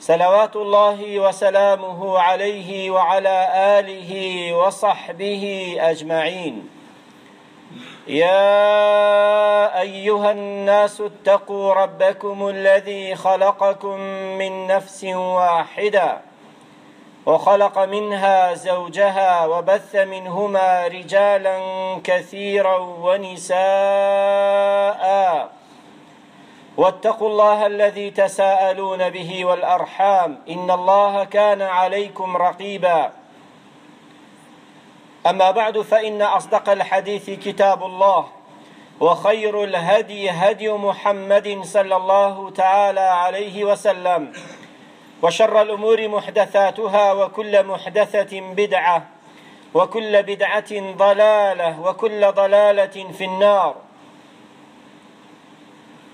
صلوات الله وسلامه عليه وعلى آله وصحبه أجمعين يا أيها الناس اتقوا ربكم الذي خلقكم من نفس واحدة وخلق منها زوجها وبث منهما رجالا كثيرا ونساءً واتقوا الله الذي تساءلون به والأرحام إن الله كان عليكم رقيبا أما بعد فإن أصدق الحديث كتاب الله وخير الهدي هدي محمد صلى الله تعالى عليه وسلم وشر الأمور محدثاتها وكل محدثة بدعة وكل بدعة ضلالة وكل ضلالة في النار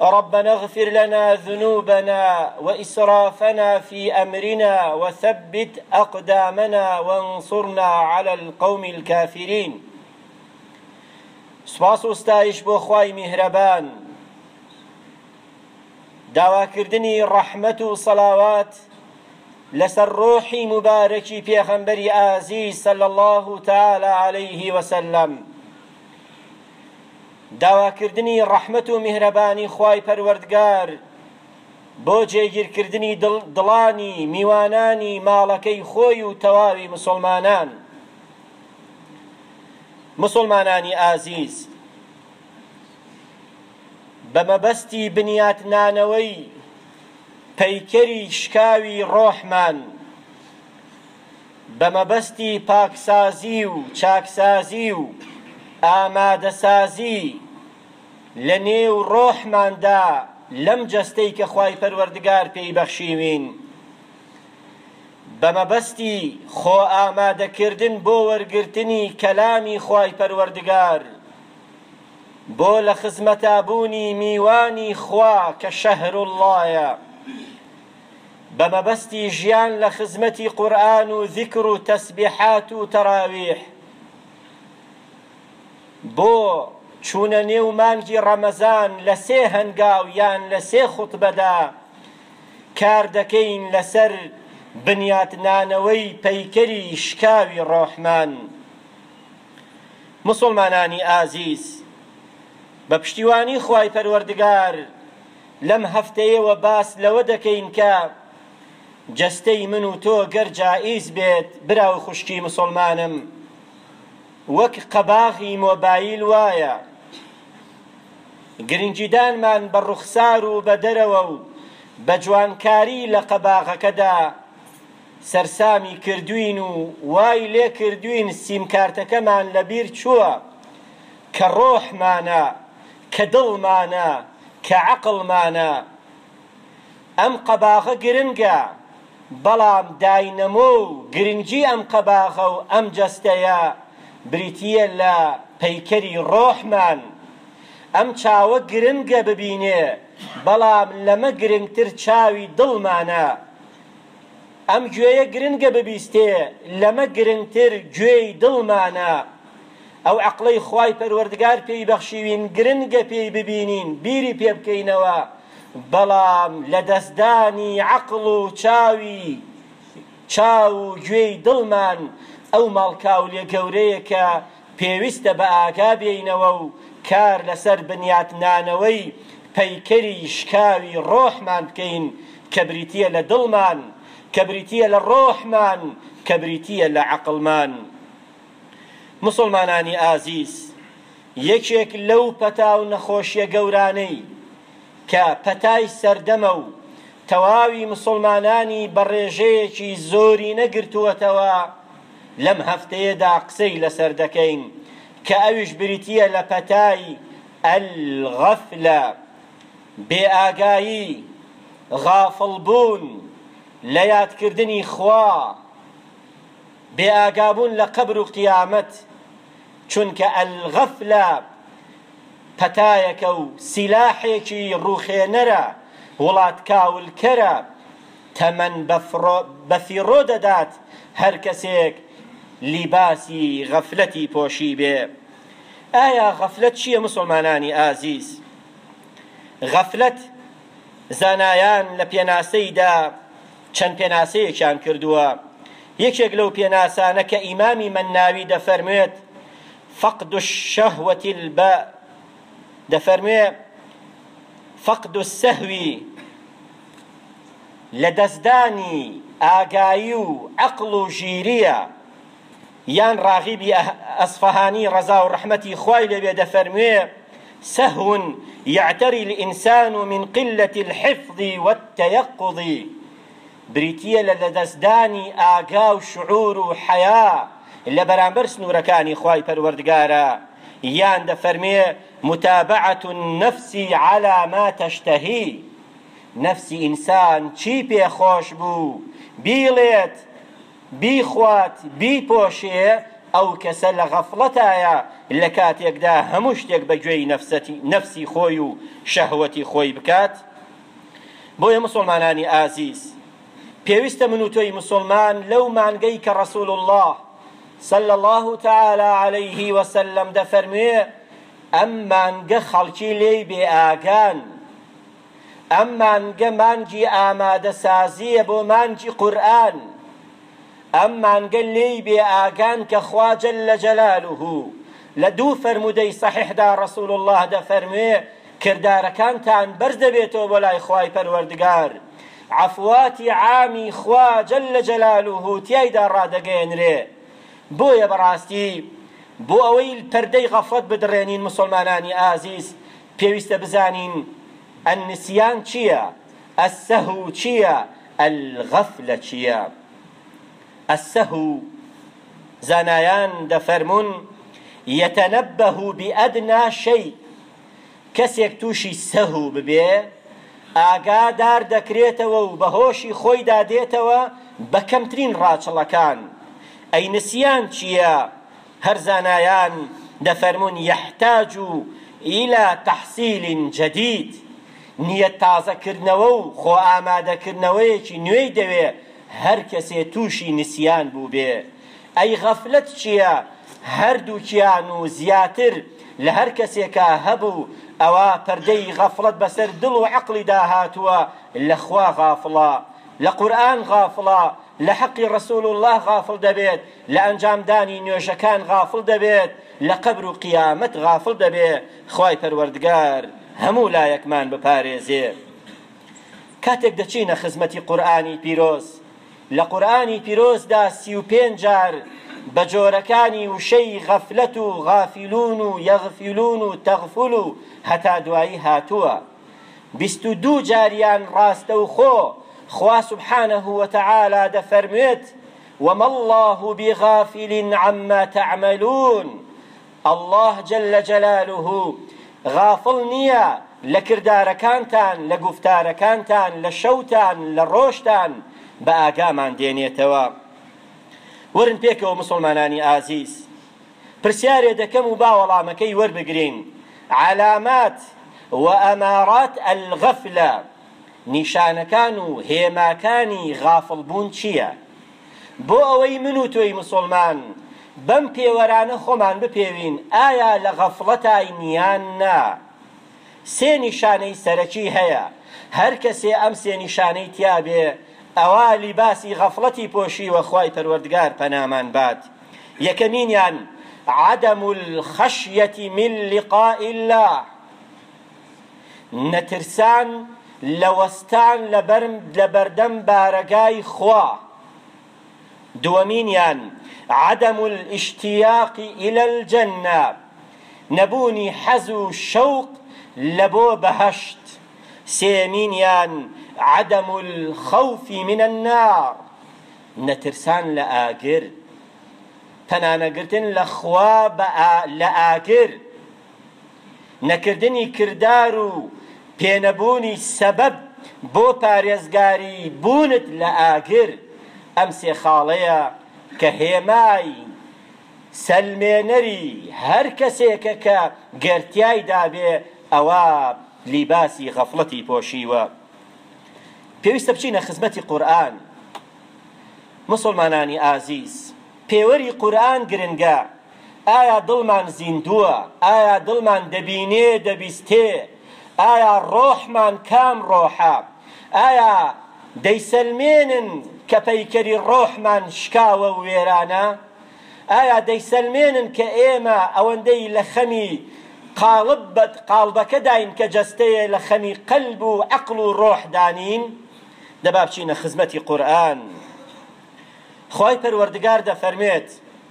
ربنا اغفر لنا ذنوبنا وإسرافنا في أمرنا وثبت أقدامنا وانصرنا على القوم الكافرين سباس استعيش بخواي مهربان دعوة كردني رحمة و سەلاوات لەسەر مباركي في پێغەمبەری ئازیز صلى الله تعالى عليه وسلم داواکردنی ڕەحمەت و میهرەبانی خوای پەروەردگار بۆ جێگیرکردنی دڵانی میوانانی ماڵەکەی خۆی و تەواوی مسلمانان مسلمانانی ئازیز بە مەبەستی بنیاتنانەوەی پەیکەری شکاوی ڕۆحمان بە مەبەستی پاکسازی و چاکسازی و ئامادەسازی لە نێو ڕۆحماندا لەم جەستەی کە خوای پەروەردگار پێی بەخشیوین بە مەبەستی خۆ ئامادەکردن بۆ وەرگرتنی کەلامی خوای پەروەردگار بۆ لە خزمەتابوونی میوانی خوا کە شەهرو اللەیە بە مەبەستی ژیان لە خزمەتی قورئان و زیکر و تەسبیحات و تەراویح بۆ چوونە نێو مانگی ڕەمەزان لە سێ هەنگاو یان لە سێ خوتبەدا کار دەکەین لەسەر بنیاتنانەوەی پەیکەری شکاوی ڕۆحمان موسڵمانانی ئازیز بە پشتیوانی خوای پەروەردگار لەم هەفتەیەوە باس لەوە دەکەین کە جەستەی من و تۆ گەر جائیز بێت برا و خوشکی مسوڵمانم وەک قەباغی مۆبایل وایە گرنگیدانمان بە ڕوخسار و بە دەرەوە و بە جوانکاری لە قەباغەکەدا سەرسامی کردوین و وای لێ کردوین سیمکارتەکەمان لەبیر چووە کە ڕۆحمانە کە دڵمانە کە عەقڵمانە. ئەم قەباغە گرنگە، بەڵام داینەمۆ و گرنگی ئەم قەباغە و ئەم جەستەیە بریتییە لە پەیکەری ڕۆحمان. ئەم چاوە گرنگە ببینێ، بەڵام لەمە گرنگتر چاوی دڵمانە. ئەم گوێیە گرنگە ببیستێ، لەمە گرنگتر گوێی دڵمانە. ئەو عەقڵەی خوای پەروەردگار پێی بەخشیوین گرنگە پێی ببینین بیری پێ بکەینەوە بەڵام لە دەستدانی عەقڵ و چاوی چاو و گوێی دڵمان ئەو ماڵکاولێ گەورەیە کە پێویستە بە ئاگا بێینەوە و کار لەسەر بنیاتنانەوەی پەیکەری شکاوی ڕۆحمان بکەین کە بریتییە لە دڵمان کە بریتییە لە ڕۆحمان کە بریتییە لە عەقڵمان موسڵمانانی ئازیز یەکێک لەو پەتا و نەخۆشیە گەورانەی کە پەتای سەردەمە و تەواوی موسڵمانانی بە ڕێژەیەکی زۆرینە گرتووەتەوە لەم هەفتەیەدا قسەی لەسەر دەکەین کە ئەویش بریتییە لە پەتای الغفلە بێئاگایی غافڵبوون لە یادکردنی خوا بێ ئاگابوون لە قەبر و قیامەت، چونکە الغفلە پەتایەکە و سیلاحێکی ڕووخێنەرە، وڵات کاولکەرە، تەمەن بە فیڕۆ دەدات هەر کەسێک لیباسی غەفلەتی پۆشیبێ. ئایا غەفلەت چییە موسڵمانانی ئازیز؟ غەفلەت زانایان لە پێناسەیدا چەند پێناسەیەکیان کردووە، یەکێک لەو پێناسانە کە ئیمامی مەنناوی دەفەرموێت، فقد الشهوة الب دەفەرموێ، فقد السهو لەدەستدانی ئاگایی و عەقڵ و ژیرییە، یان ڕاغیبی ئەسفەهانی ڕەزا و ڕەحمەتی خوای لێبێ دەفەرموێ، سەهو یعتری الانسان من قلة الحفظ والتیقظ، بریتییە لە لەدەستدانی ئاگا و شعور و حەیا لە بەرامبەر سنوورەکانی خوای پەروەردگارا، یان دەفەرموێ، متابعة النفس علی ما تشتهی، نەفسی ئینسان چی پێ خۆش بوو بیڵێت، بیخوات بیپۆشێ ئەو کەسە لە غەفڵەتایە لە کاتێکدا هەموو شتێک بە گوێی نەفسی خۆی و شەهوەتی خۆی بکات بۆیە موسڵمانانی ئازیز پێویستە من و تۆی موسڵمان لەو مانگەی کە ڕەسول اللە صلی اللە تعالی علیه وسلم دەفەرموێ ئەم مانگە خەڵکی لێی بێ ئاگان ئەم مانگە مانگی ئامادەسازییە بۆ مانگی قورئان، ئەم مانگە لێی بێ ئاگان کە خوا جل جلاله لە دوو فەرموودەی سەحیحدا رسول اللە دەفەرموێ کردارەکانتان بەرز دەبێتەوە بۆ لای خوای پەروەردگار، عەفواتی عامی خوا جل جلاله تیایدا رادەگەیەنرێ، بۆیە بەڕاستی بۆ ئەوەی پەردەی غەفڵەت بدڕێنین موسڵمانانی ئازیز، پێویستە بزانین النسیان چییە، السهو چییە، الغفلە چییە. السهو، زانایان دەفەرموون، یتنبه بادنی شیء، کەسێک تووشی سەهو ببێ ئاگادار دەکرێتەوە و بە هۆشی خۆیدا دێتەوە بە کەمترین ڕاچڵەکان. ئەی نسیان چییە؟ هەر زانایان دەفەرموون یحتاج الی تحصیل جدید، نیەت تازەکردنەوە و خۆ ئامادەکردنەوەیەکی نوێی دەوێ، هەر کەسێ تووشی نسیان بووبێ. ئەی غەفلەت چییە؟ هەردووکیان و زیاتر لە هەر کەسێکا هەبوو، ئەوا پەردەی غەفڵەت بەسەر دڵ و عەقڵی داهاتووە، لە خوا غافڵە، لە قورئان غافڵە، لە حەقی رەسووڵ اللە غافڵ دەبێت، لە ئەنجام دانی نوێژەکان غافڵ دەبێت لە قەبر و قیامەت غافڵ دەبێ خوای پەروەردگار هەموو لایەکمان بپارێزێ کاتێک دەچینە خزمەتی قورئانی پیرۆز لە قورئانی پیرۆزدا سی و پێنج جار بە جۆرەکانی وشەی غەفلەت و غافلون و یەغفلون و تەغفل و هەتا دوایی هاتووە بیست و دوو جاریان ڕاستەوخۆ خوا سبحانه وتعالی دەفەرموێت وما اللە بغافل عما تعملون اللە جل جلالە غافڵ نییە لە کردارەکانتان لە گوفتارەکانتان لە شەوتان لە ڕۆژتان بە ئاگامان دێنێتەوە وەرن پێکەوە موسڵمانانی ئازیز پرسیارێ دەکەم و با وەڵامەکەی وەربگرین علامات وأمارات الغفلە نیشانەکان و هێماکانی غافڵبوون چییە؟ بۆ ئەوەی من و تۆی مسوڵمان بەم پێوەرانە خۆمان بپێوین ئایا لە غەفڵەتاین یان نا؟ سێ نیشانەی سەرەکی هەیە، هەر کەسێ ئەم سێ نیشانەی تیا بێ ئەوا لیباسی غەفڵەتی پۆشیوە خوای پەروەردگار پەنامان بات، یەکەمینیان، عدم الخشیە من لقاء اللە، نەترسان لە وەستان لە بەردەم بارەگای خوا، دووەمینیان، عدم الاشتیاق الی الجنە، نەبوونی حەز و شەوق لە بۆ بەهەشت، سێیەمینیان، عدم الخوف من النار، نەترسان لە ئاگر، پەنانەگرتن لە خوا لە ئاگر. نەکردنی کردار و پێنەبوونی سەبەب بۆ پارێزگاری بوونت لە ئاگر، ئەم سێ خاڵەیە کە هێمای سەلمێنەری هەر کەسێکە کە گەر تیایدا بێ ئەوا لیباسی غەفڵەتی پۆشیوە. پێویستە بچینە خزمەتی قورئان موسڵمانانی ئازیز، پێوەری قورئان گرنگە، ئایا دڵمان زیندووە؟ ئایا دڵمان دەبینێ، دەبیستێ؟ ئایا ڕۆحمان کام ڕۆحە؟ ئایا دەیسەلمێنن کە پەیکەری ڕۆحمان شکاوە و وێرانە؟ ئایا دەیسەلمێنن کە ئێمە ئەوەندەی لە خەمی قاڵب، قاڵبەکەداین کە جەستەیە لە خەمی قەلب و عەقڵ و ڕۆحدا نین؟ دە با بچینە خزمەتی قورئان. خوای پەروەردگار دەفەرمێت.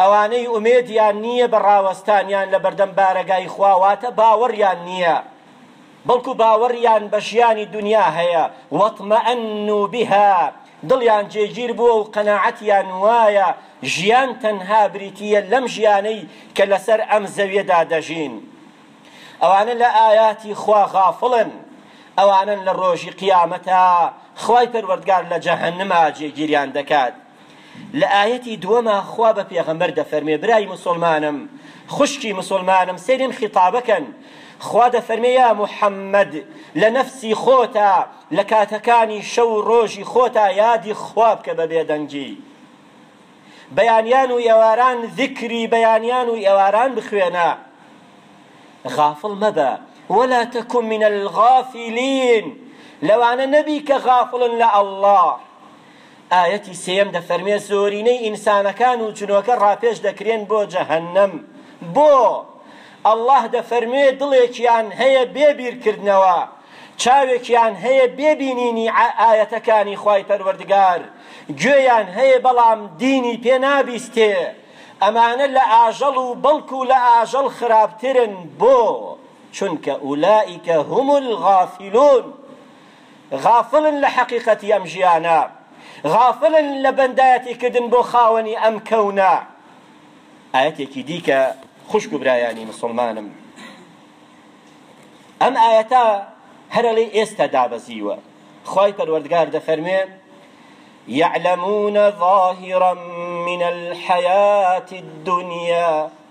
ئەوانەی ئومێدیان نییە بە ڕاوەستانیان لە بەردەم بارەگای خوا واتە باوەڕیان نییە بەڵکو باوەڕیان بە ژیانی دنیا هەیە وەطمەئەنو بها دڵیان جێگیر بووە و قەناعەتیان وایە ژیان تەنها بریتییە لەم ژیانەی کە لەسەر ئەم زەویەدا دەژین ئەوانە لە ئایاتی خوا غافڵن ئەوانن لە ڕۆژی قیامەتا خوای پەروەردگار لە جەهەنما جێگیریان دەکات لە ئایەتی دووەما خوا بە پێغەمبەر دەفەرموێ برای موسوڵمانم خوشکی موسوڵمانم سەیر ئەم خیتابە کەن خوا دەفەرمێ یا محەممەد لە نەفسی خۆتا لە کاتەکانی شەو و ڕۆژی خۆتا یادی خوا بکە بە بێدەنگی بەیانیان و ئێواران ذکری بەیانیان و ئێواران بخوێنە غافڵ مەبە ولا تكن من الغافلين لەوانە نەبی کە غافڵن لە ئەڵڵا ئایەتی سێیەم دەفەرمێ زۆرینەی ئینسانەکان و جنۆکە ڕاپێچ دەکرێن بۆ جەهەنەم بۆ؟ اللە دەفەرموێ دڵێکیان هەیە بێ بیرکردنەوە چاوێکیان هەیە بێ بینینی ئایەتەکانی خوای پەروەردگار گوێیان هەیە بەڵام دینی پێ نابیستێ ئەمانە لە ئاژەڵ و بەڵکو لە ئاژەڵ خراپترن بۆ چونکە ئولائیکە هم الغافلون غافلن لە حەقیقەتی ئەم ژیانە، غافلن لە بەندایەتیکردن بۆ خاوەنی ئەم کەونە. ئایەتێکی دیکە خوشک و برایانی مسوڵمانم، ئەم ئایەتە هەرە لەی ئێستا دابەزیوە، خوای پەروەردگار دەفەرموێ یعلمون ظاهرا من الحیاة الدنیا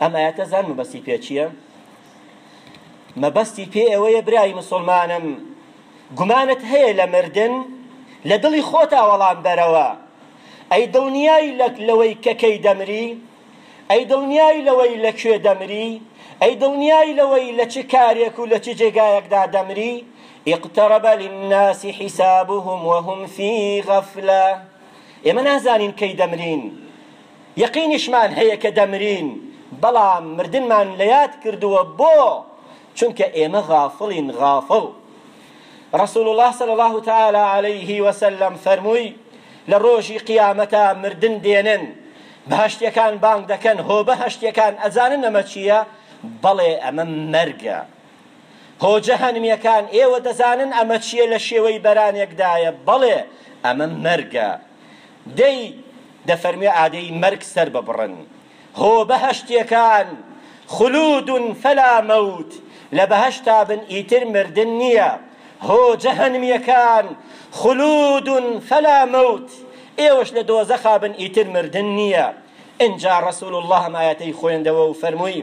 ئەم ئایەتە زان مەبەستی پێ چییە مەبەستی پێ ئەوەیە برای مسلمانم گومانت هەیە لە مردن لە دڵی خۆتا وەڵام بەرەوە ئەی دڵنیای لەوەی کە کەی دەمری ئەی دڵنیای لەوەی لە کوێ دەمری ئەی دڵنیای لەوەی لە چ کارێک و لە چ جێگایەکدا دەمری اقترب للناس حسابهم وهم في غفلة ئێمە نازانین کەی دەمرین یەقینیشمان هەیە کە دەمرین، بەڵام مردنمان لە یاد کردووە، بۆ؟ چونکە ئێمە غافڵین غافڵ. رسول اللە صلی اللە تعالی علیه و سلم فەرمووی، لە رۆژی قیامەتا مردن دێنن، بەهەشتیەکان بانگ دەکەن، هۆ بەهەشتیەکان ئەزانن ئەمە چییە؟ بەڵێ ئەمە مەرگە. هۆ جەهەنمیەکان ئێوە دەزانن ئەمە چیە لە شێوەی بەرانێکدایە بەڵێ ئەمە مەرگە دەی دەفەرموێ ئادەی مەرگ سەرببڕن هۆ بەهەشتیەکان خلود فلا موت لە بەهەشتا بن ئیتر مردن نییە هۆ جەهەنمیەکان خلود فلا موت ئێوەش لە دۆزەخا بن ئیتر مردن نییە ئینجا ڕەسول اللە ئەم ئایەتەی خوێندەوە و فەرمووی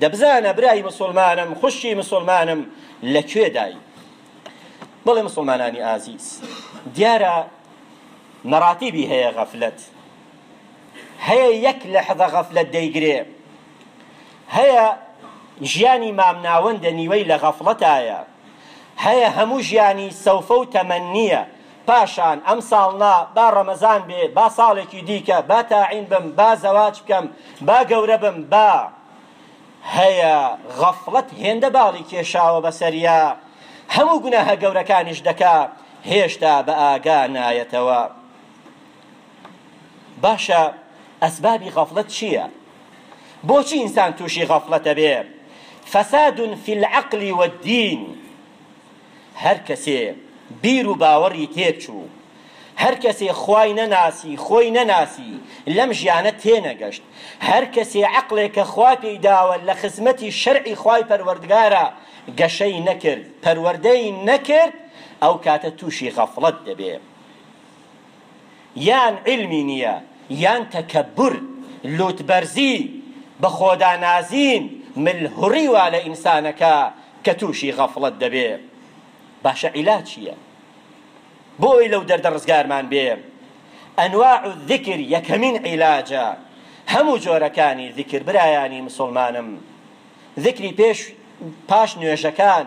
دە بزانە برای مسوڵمانم خوشکی مسوڵمانم لە کوێ دای بەڵێ مسوڵمانانی ئازیز دیارە مەراتیبی هەیە غەفلەت هەیە یەک لەحظە غەفلەت دەیگرێ هەیە ژیانی مامناوەندە نیوەی لە غەفڵەتایە هەیە هەموو ژیانی سەوفە و تەمەنیە پاشان ئەمساڵ نا، با ڕەمەزان بێ، با ساڵێکی دیکە، با تاعین بم، با زەواج بکەم، با گەورە بم، با. هەیە غەفڵەت هێندە باڵی کێشاوە بەسەریا، هەموو گوناهە گەورەکانیش دەکا، هێشتا بە ئاگا نایەتەوە. باشە ئەسبابی غەفڵەت چییە؟ بۆچی ئینسان تووشی غەفڵەت ئەبێ؟ فساد فی العقل والدین. هەر کەسێ بیر و باوەڕی تێک چوو، هەر کەسێ خوای نەناسی، خۆی نەناسی، لەم ژیانە تێنەگەشت، هەر کەسێ عەقڵێ کە خوا پێی داوە لە خزمەتی شەرعی خوای پەروەردگارا گەشەی نەکرد، پەروەردەی نەکرد، ئەو کاتە تووشی غەفڵەت دەبێ. یان عیلمی نیە یان تەکەبور لوت بەرزی بە خۆدا نازین مل هوڕی وا لە ئینسان ئەکا کە توشی غەفڵەت دەبێ باشە عیلاج چیە بۆ ئەوەی لەو دەردە ڕزگارمان بێ ئەنواع الذکر یەکەمین عیلاجە هەموو جۆرەکانی ذکر برایانی مسوڵمانم ذکری پێش پاش نوێژەکان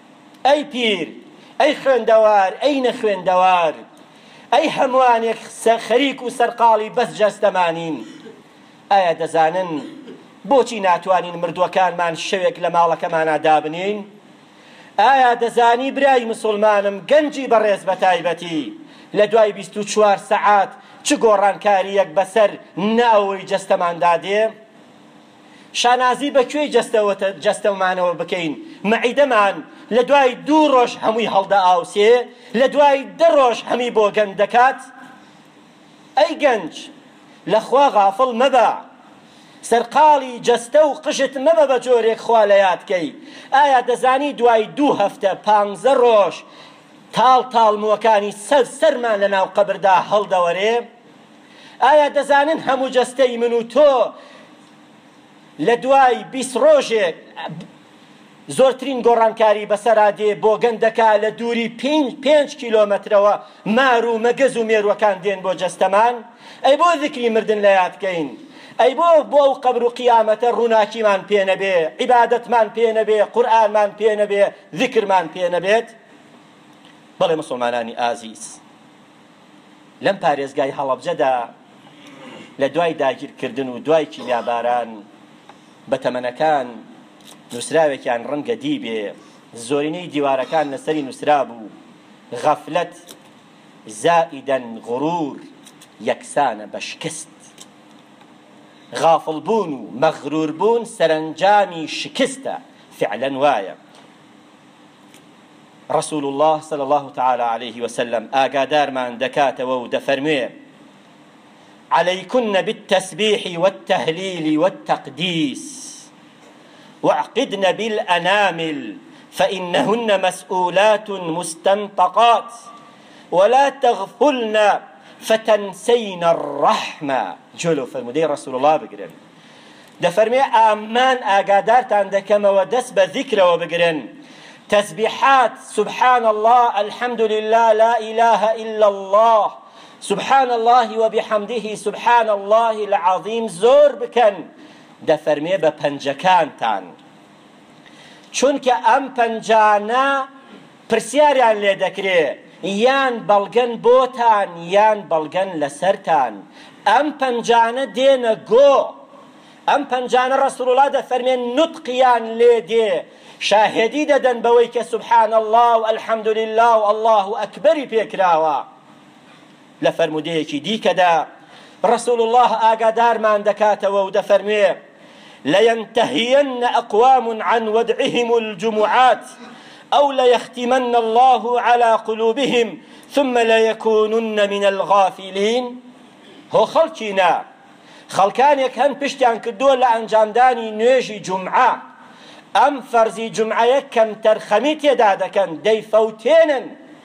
ئەی پیر، ئەی خوێندەوار، ئەی نەخوێندەوار، ئەی هەموانێک خەریک و سەرقاڵی بەس جەستەمانین، ئایا دەزانن بۆچی ناتوانین مردوەکانمان شەوێک لە ماڵەکەمانا دابنێین؟ ئایا دەزانی برای مسوڵمانم گەنجی بەڕێز بەتایبەتی لە دوای بیست و چوار سەعات چ گۆڕانکاریەک بەسەر ناوەوەی جەستەماندا دێ؟ شانازی بە کوێی جەستەومانەوە بکەین، مەعیدەمان لە دوای دوو ڕۆژ هەمووی هەڵدەئاوسێ، لە دوای دە ڕۆژ هەمی بۆ گەند دەکات؟ ئەی گەنج، لە خوا غافڵ مەبە، سەرقاڵی جەستە و قژت مەبە بە جۆرێک خوا لە یاد کەی، ئایا دەزانی دوای دوو هەفتە، پانزە ڕۆژ، تاڵ تاڵ مووەکانی سەر سەرمان لە ناو قەبردا هەڵدەوەرێ؟ ئایا دەزانن هەموو جەستەی من و تۆ لە دوای بیست ڕۆژێک زۆرترین گۆڕانکاری بەسەرا دێ بۆگەن دەکا لە دووری پێنج پێنج کیلۆمەترەوە مار و مەگەز و مێروەکان دێن بۆ جەستەمان ئەی بۆ ذکری مردن لە یاد کەین ئەی بۆ بۆ ئەو قەبر و قیامەتە ڕووناکیمان پێ نەبێ عیبادەتمان پێ نەبێ قورئانمان پێ نەبێ ذکرمان پێ نەبێت بەڵێ مسلمانانی ئازیز لەم پارێزگای هەڵەبجەدا لە دوای داگیرکردن و دوای کیمیاباران بە تەمەنەکان نووسراوێکیان ڕەنگە دیبێ زۆرینەی دیوارەکان لەسەری نووسرابوو غەفلەت زائیدەن غرور یەکسانە بە شکست غافڵبوون و مەغروربوون سەرەنجامی شکستە فعلەن وایە رسول الله صلى الله تعالى عليه وسلم آقادار من دكات ودفرمي عليكن بالتسبيح والتهليل والتقديس واعقدن بالأنامل فإنهن مسؤولات مستنطقات ولا تغفلن فتنسين الرحمة جلو فالمدير رسول الله بقرن دەفەرمێ ئامان ئاگادارتان دەکەمەوە دەست بە زیکرەوە بگرن تەزبیحات سبحان اللە الحمد للە لا ئیلە ئیلا اللە سبحان اللە وبحمده سبحان اللە العظیم زۆر بکەن دەفەرمێ بە پەنجەکانتان چونکە ئەم پەنجانە پرسیاریان لێ دەکرێ یان بەڵگەن بۆتان یان بەڵگەن لەسەرتان ئەم پەنجانە دێنە گۆ ئەم پەنجانە ڕەسوڵڵا دەفەرمێن نوتقیان لێ دێ شاهێدی دەدەن بەوەی کە سبحان الله و الحمد لله و الله ئەکبەری پێکراوە لە فەرموودەیەکی دیکەدا رسول اللە ئاگادارمان دەکاتەوە و دەفەرموێ لینتهین اقوام عن ودعهم الجمعات او لیختمن الله على قلوبهم ثم لیکونن من الغافلین هۆ خەڵکینە خەڵکانێک هەن پشتیان کردووە لە ئەنجامدانی نوێژی جمعە ئەم فەرزی جمعەیە کەم تەرخەمی تێدا دەکەن دەیفەوتێنن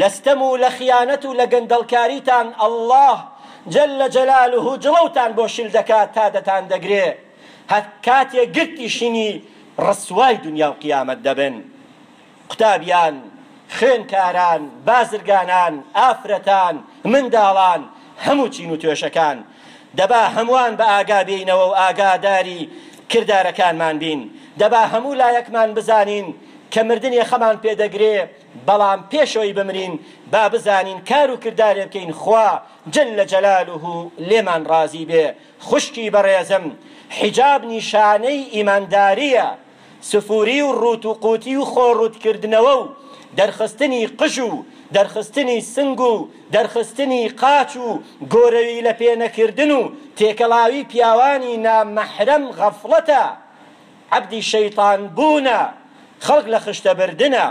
لە ستەم و لە خیانەت و لە گەندەڵکاریتان اللە جل جلاله جڵەوتان بۆ شل دەکات تا دەتان دەگرێ هە کاتێ گرتیشینی ڕسوای دنیا و قیامەت دەبن قوتابیان خوێنکاران بازرگانان ئافرەتان منداڵان هەموو چین و توێشەکان دەبا هەمووان بە ئاگا بێینەوە و ئاگاداری کردارەکانمان بین دەبا هەموو لایەکمان بزانین کە مردنێ خەمان پێدەگرێ بەڵام پێش ئەوەی بمرین با بزانین کار و کردارێ بکەین خوا جل جلاله لێمان ڕازی بێ خوشکی بەڕێزم حیجاب نیشانەی ئیمانداریە سفوری و ڕوت و قوتی و خۆ ڕوت کردنەوە و دەرخستنی قژ و دەرخستنی سنگ و دەرخستنی قاچ و گۆرەوی لەپێ نەکردن و تێکەڵاوی پیاوانی نا مەحرەم غەفڵەتە عەبدی شەیتان بوونە خەڵک لە خشتە بردنە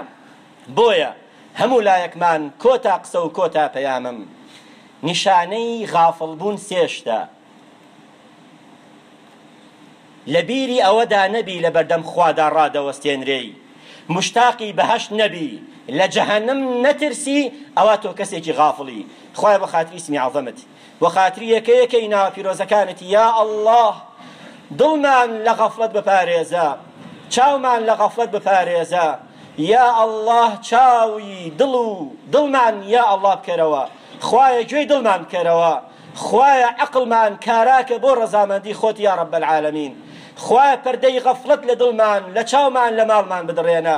بۆیە هەموو لایەکمان کۆتا قسە و کۆتا پەیامم نیشانەی غافڵ بوون سێ شتە لە بیری ئەوەدا نەبی لە بەردەم خوادا ڕادەوەستێنرێی مشتاقی بەهەشت نەبی لە جەهەنم نەترسی ئەوا تۆ کەسێکی غافڵی خوایە بۆ خاتری اسمی عظمت بۆخاتری یەکە یەکەی ناوە پیرۆزەکانت یا اللە دڵمان لە غەفڵەت بپارێزە چاومان لە غەفڵەت بپارێزە یا اللە چاوی دڵ و دڵمان یا اللە بکەرەوە خوایە گوێی دڵمان بکەرەوە خوایە عەقڵمان کاراکە بۆ ڕەزامەندی خۆت یا رب العالمین خوایە پەردەی غەفڵەت لە دڵمان لە چاومان لە ماڵمان بدڕێنە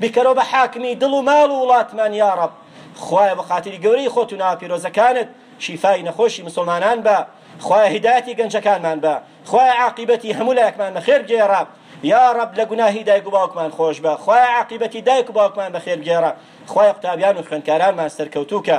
بکەرەوە بە حاکمی دڵ و ماڵ و وڵاتمان یاڕەب خوایە بە خاتری گەورەی خۆت و ناوە پیرۆزەکانت شیفای نەخۆشی مسوڵمانان بە خوایە هیدایەتی گەنجەکانمان بە خوایە عاقیبەتی هەموو لایەکمان بە خێر بگێڕە یا رب لە گوناهی دایک و باوکمان خۆش بە خوایە عاقیبەتی دایک و باوکمان بە خێر بگێڕە خوایە قوتابیان و خوێندکارانمان سەرکەوتووکە